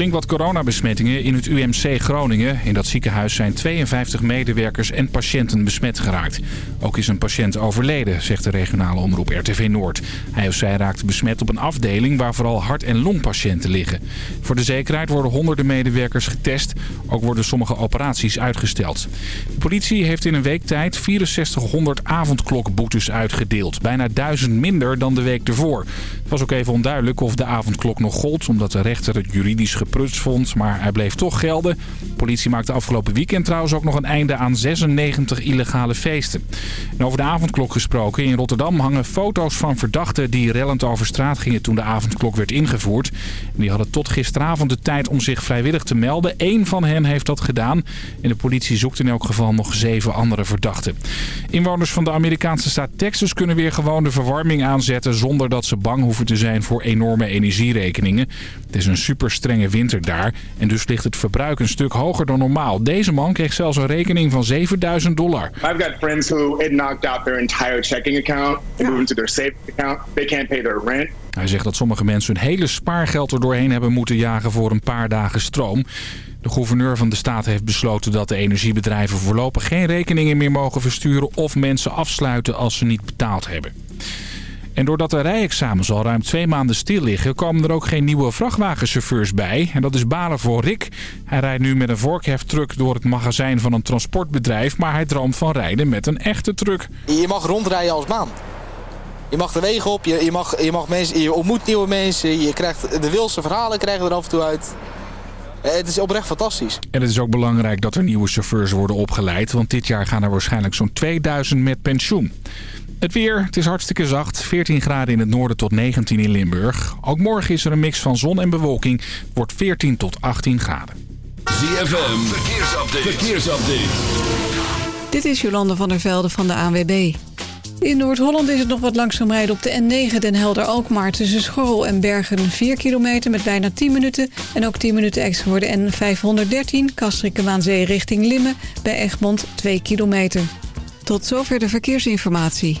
Flink wat coronabesmettingen in het UMC Groningen. In dat ziekenhuis zijn 52 medewerkers en patiënten besmet geraakt. Ook is een patiënt overleden, zegt de regionale omroep RTV Noord. Hij of zij raakte besmet op een afdeling waar vooral hart- en longpatiënten liggen. Voor de zekerheid worden honderden medewerkers getest. Ook worden sommige operaties uitgesteld. De politie heeft in een week tijd 6400 avondklokboetes uitgedeeld. Bijna duizend minder dan de week ervoor. Was ook even onduidelijk of de avondklok nog gold... omdat de rechter het juridisch geprutst vond, maar hij bleef toch gelden. De politie maakte afgelopen weekend trouwens ook nog een einde aan 96 illegale feesten. En over de avondklok gesproken, in Rotterdam hangen foto's van verdachten die rellend over straat gingen toen de avondklok werd ingevoerd. Die hadden tot gisteravond de tijd om zich vrijwillig te melden. Eén van hen heeft dat gedaan en de politie zoekt in elk geval nog zeven andere verdachten. Inwoners van de Amerikaanse staat Texas kunnen weer gewoon de verwarming aanzetten zonder dat ze bang hoeven te zijn voor enorme energierekeningen. Het is een super strenge winter daar en dus ligt het verbruik een stuk hoger dan normaal. Deze man kreeg zelfs een rekening van 7000 dollar. I've got friends who it knocked out their entire checking account moved into their savings account. They can't pay their rent. Hij zegt dat sommige mensen hun hele spaargeld er doorheen hebben moeten jagen voor een paar dagen stroom. De gouverneur van de staat heeft besloten dat de energiebedrijven voorlopig geen rekeningen meer mogen versturen of mensen afsluiten als ze niet betaald hebben. En doordat de rijexamens al ruim twee maanden stil liggen... komen er ook geen nieuwe vrachtwagenchauffeurs bij. En dat is balen voor Rick. Hij rijdt nu met een vorkheftruck door het magazijn van een transportbedrijf... maar hij droomt van rijden met een echte truck. Je mag rondrijden als maan. Je mag de wegen op, je, je, mag, je, mag mensen, je ontmoet nieuwe mensen... Je krijgt de wilste verhalen krijgen er af en toe uit... Het is oprecht fantastisch. En het is ook belangrijk dat er nieuwe chauffeurs worden opgeleid... want dit jaar gaan er waarschijnlijk zo'n 2000 met pensioen. Het weer, het is hartstikke zacht. 14 graden in het noorden tot 19 in Limburg. Ook morgen is er een mix van zon en bewolking. Het wordt 14 tot 18 graden. ZFM, verkeersupdate. verkeersupdate. Dit is Jolande van der Velde van de ANWB. In Noord-Holland is het nog wat langzaam rijden op de N9 Den Helder-Alkmaar... tussen Schorrel en Bergen 4 kilometer met bijna 10 minuten... en ook 10 minuten extra voor de N513 Kastrikke-Waanzee richting Limmen... bij Egmond 2 kilometer. Tot zover de verkeersinformatie.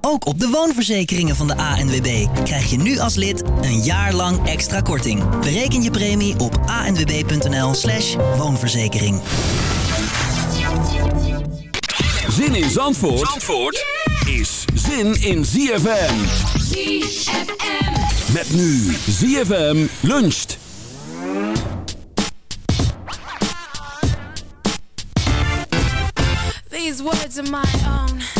Ook op de woonverzekeringen van de ANWB krijg je nu als lid een jaar lang extra korting. Bereken je premie op anwb.nl slash woonverzekering. Zin in Zandvoort, Zandvoort is zin in ZFM. ZFM. Met nu ZFM luncht. These words are my own.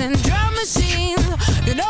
and drum machine. You know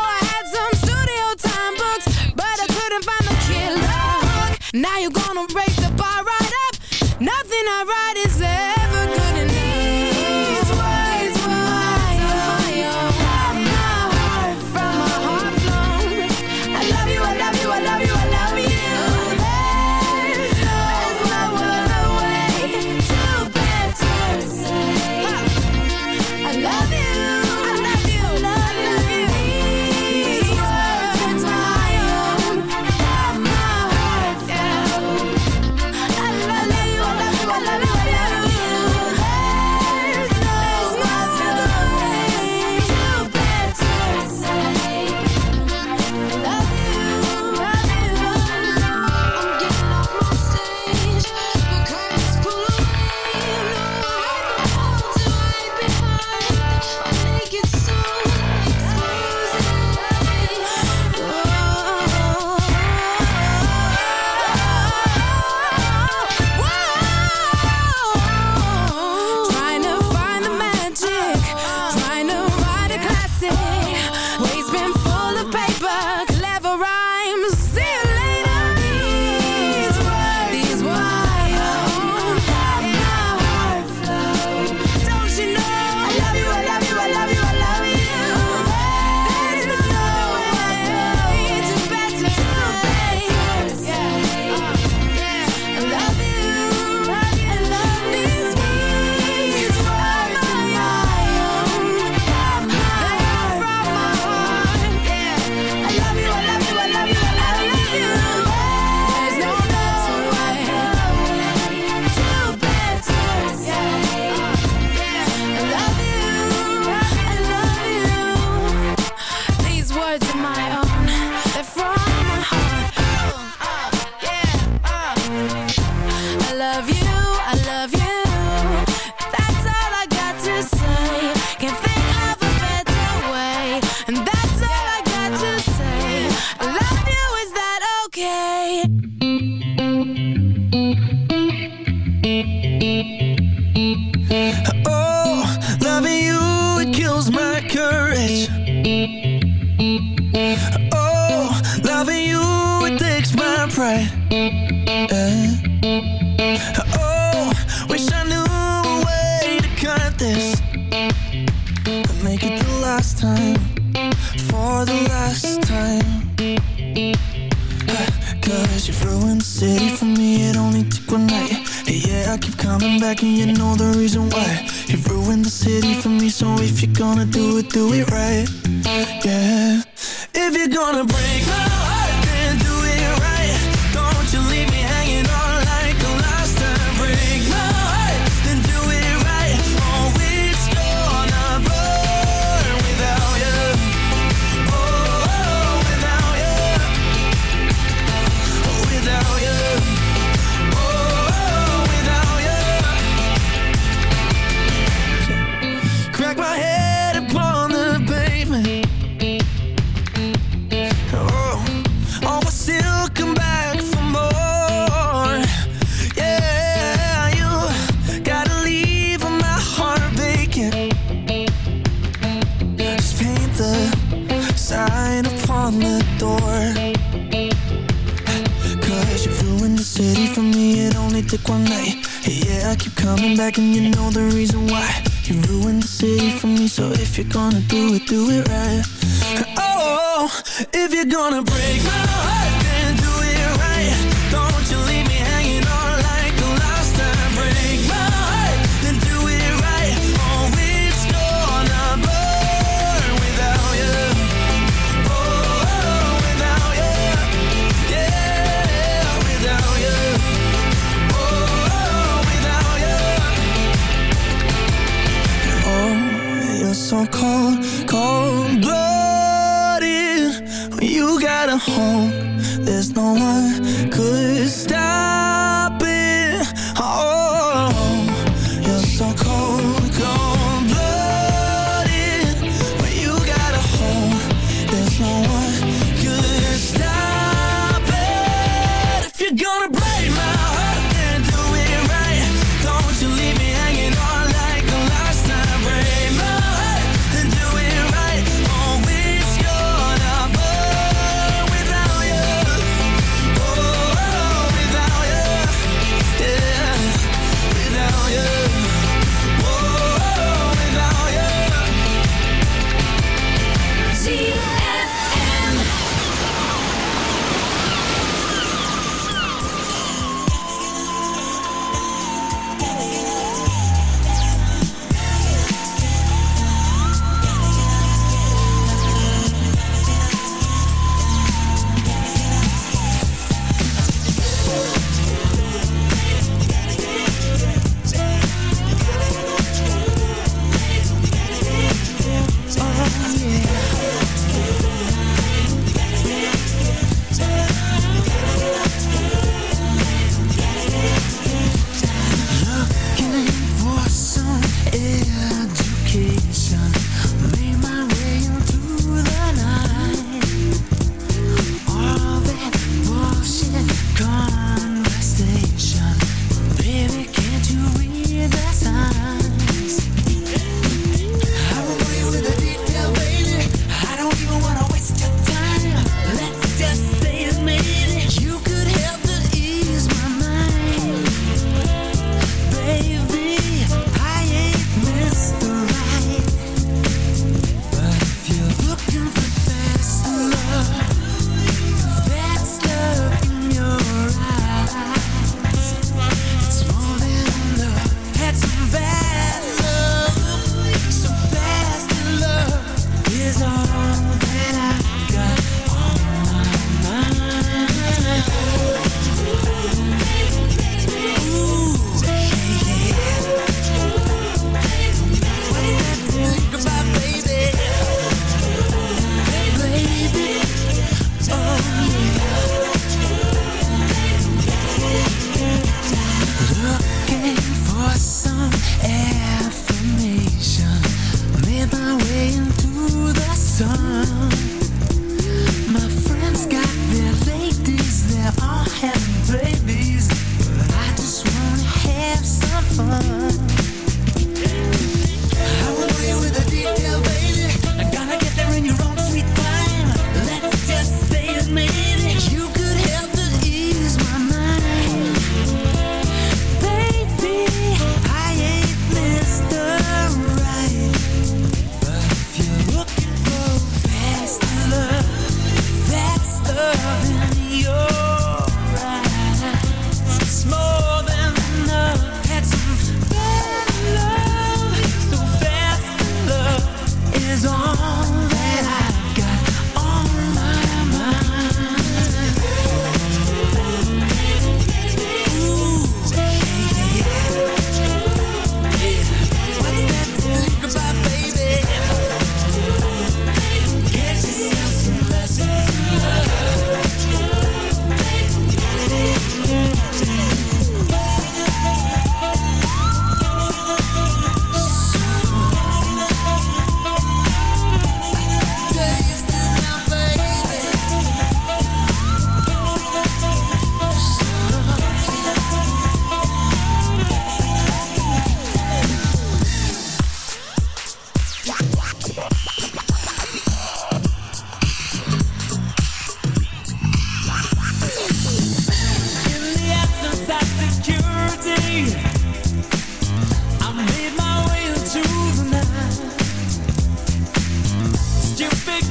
gonna do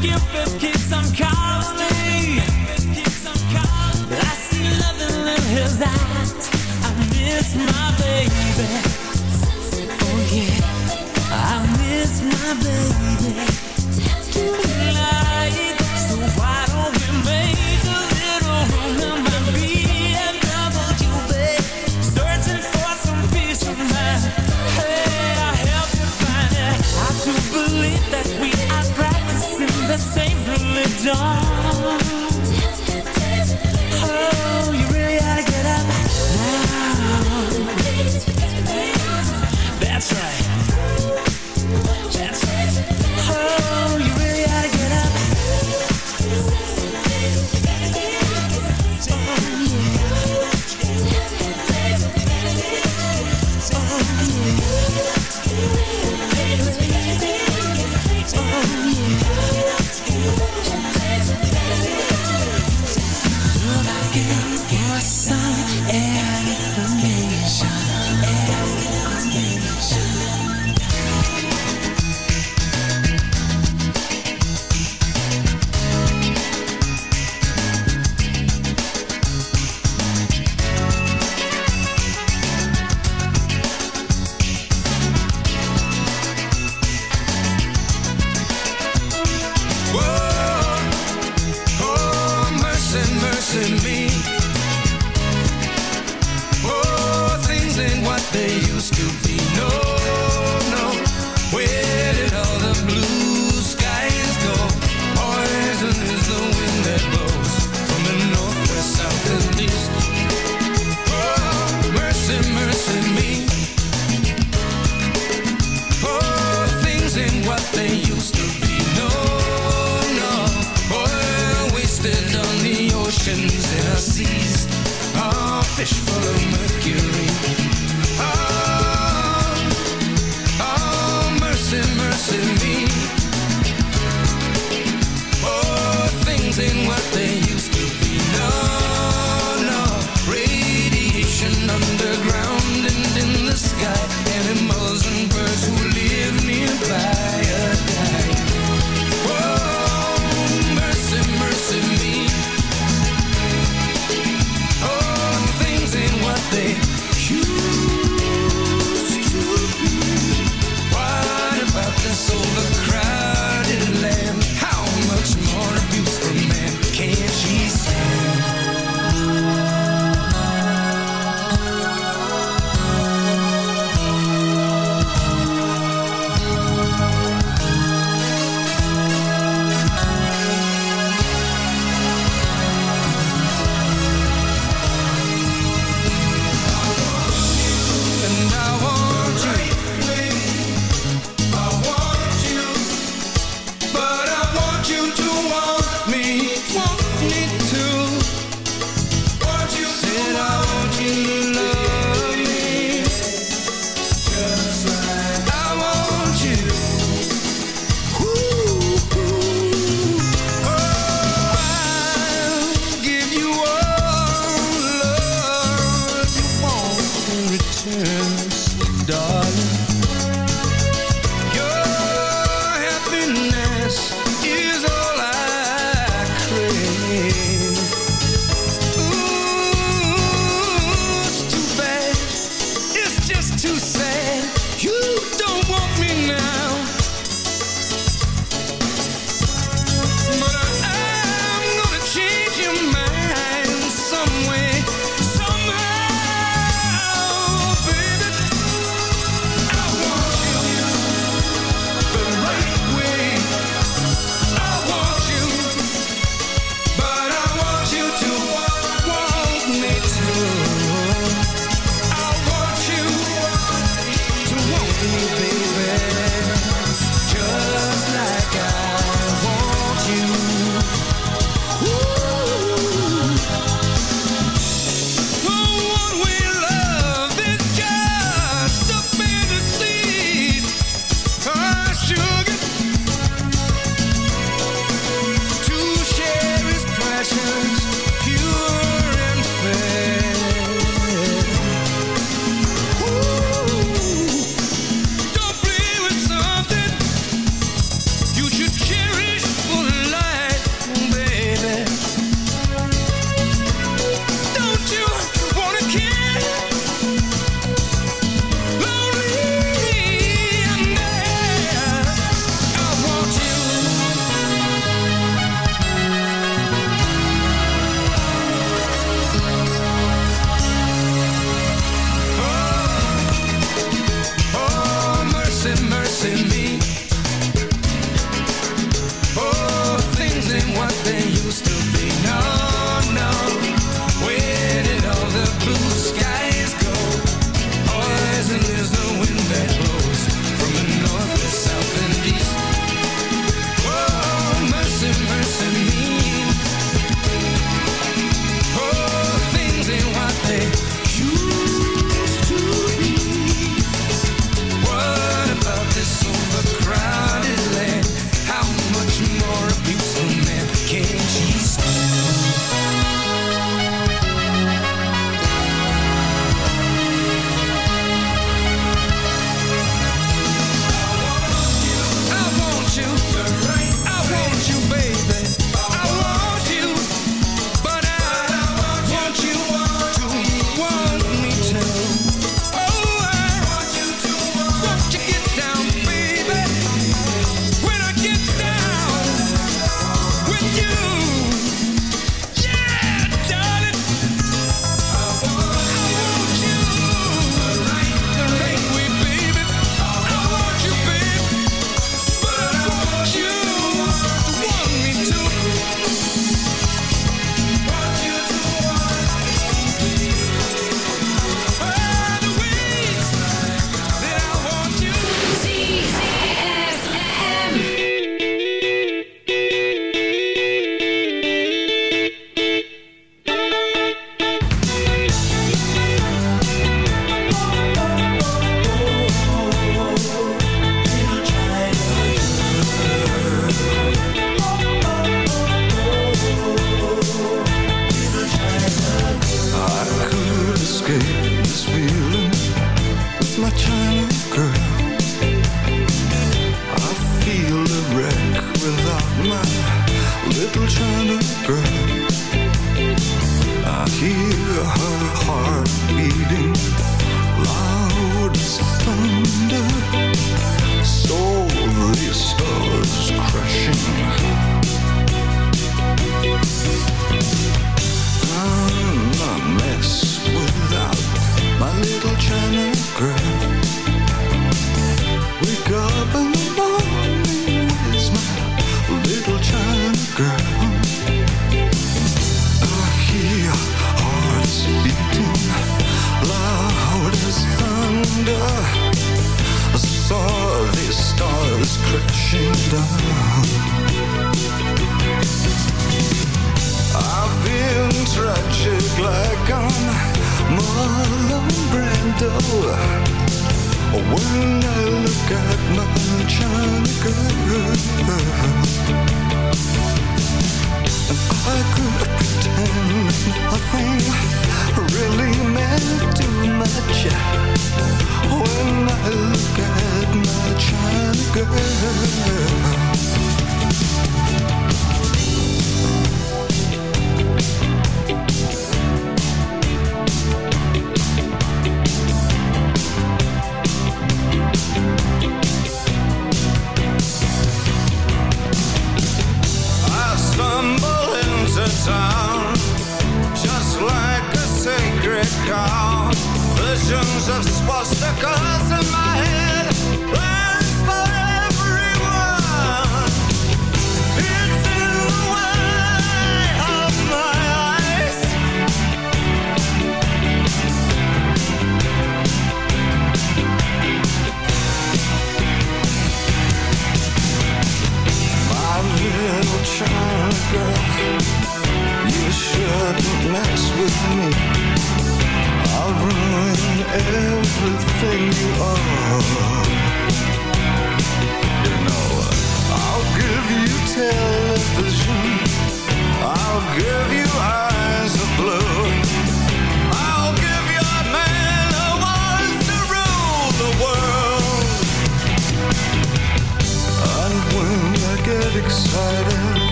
Cupid I'm calling little China girl.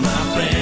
My friends.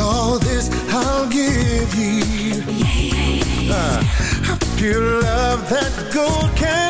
all this I'll give you. Yeah, yeah, yeah. Uh, pure love that gold can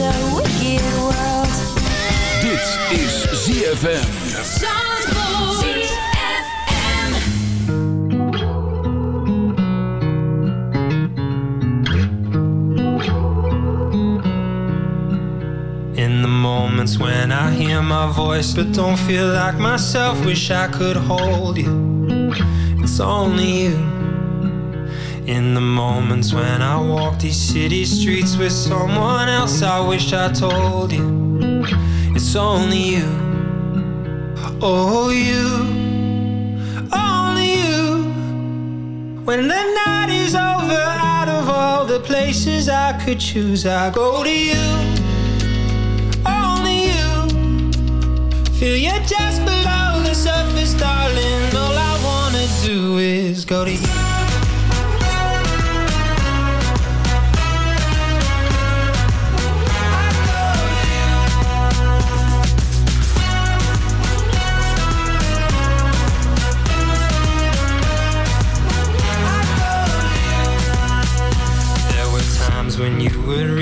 A wicked world. Dit is ZFM. In the moments when I hear my voice but don't feel like myself, wish I could hold you. It's only you. In the moments when I walk these city streets with someone else, I wish I told you. It's only you. Oh, you. Only you. When the night is over, out of all the places I could choose, I go to you. Only you. Feel you just below the surface, darling. All I wanna do is go to you.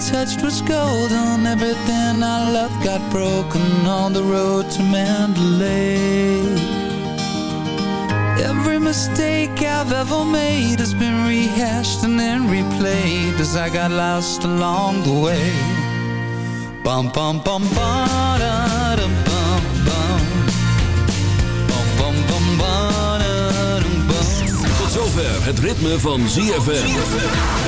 Touched was golden, everything I loved got broken on the road to Mandalay. Every mistake I've ever made has been rehashed and then replayed as I got lost along the way. Bum bum bum ba da bum bum. Bum bum bum bum. Tot zover het ritme van ZFM.